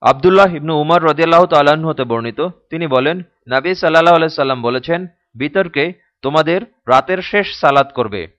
আবদুল্লাহ ইবনু উমর রদিয়াল্লাহ তাল্লাহ্ন হতে বর্ণিত। তিনি বলেন, নাবী সাল্লাহ আলাইসাল্লাম বলেছেন, বিতর্কে তোমাদের রাতের শেষ সালাত করবে।